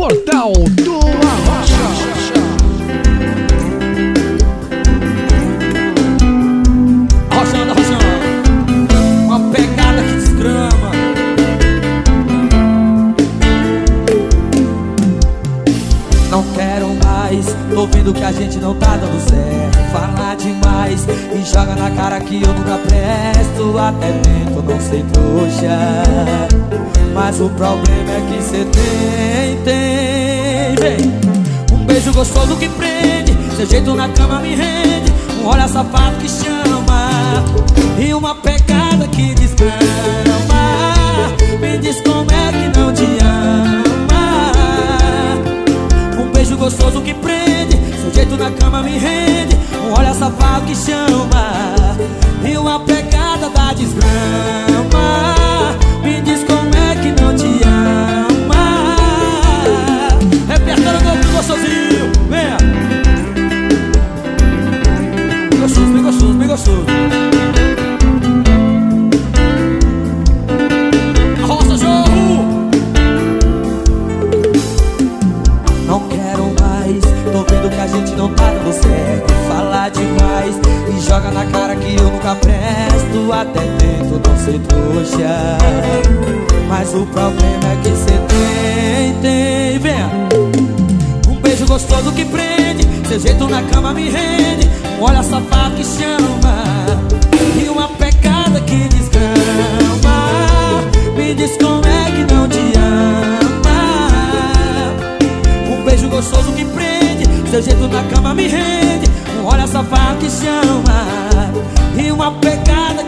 Portal do Arrocha. Arrochando, arrochando. Uma pegada que desgrama. Não quero mais, tô vendo que a gente não tá dando certo. Fala demais e joga na cara que eu nunca presto. Até tento não ser trouxa. Mas o problema é que cê tem, tem. Um beijo gostoso que prende, seu jeito na cama me rende. Um olhar safado que chama. E uma pegada que desgrama. Me diz como é que não te ama. Um beijo gostoso que prende, seu jeito na cama me rende. Um olhar safado que chama. Bem gostoso, bem gostoso, bem gostoso. Arroça, jorro. Não quero mais, tô vendo que a gente não tá dando certo. Falar demais e joga na cara que eu nunca presto. Até tento não ser trouxa. Mas o problema é que cê tem, tem, venha. Um beijo gostoso que prende, seu jeito na cama me rende. Um olhar safado que chama. E uma pegada que desgrama. Me diz como é que não te ama. Um beijo gostoso que prende, seu jeito na cama me rende. Um olhar safado que chama. E uma pegada